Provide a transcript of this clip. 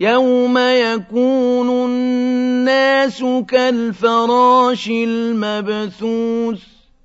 يَوْمَ يَكُونُ النَّاسُ كَالْفَرَاشِ الْمَبْثُوثِ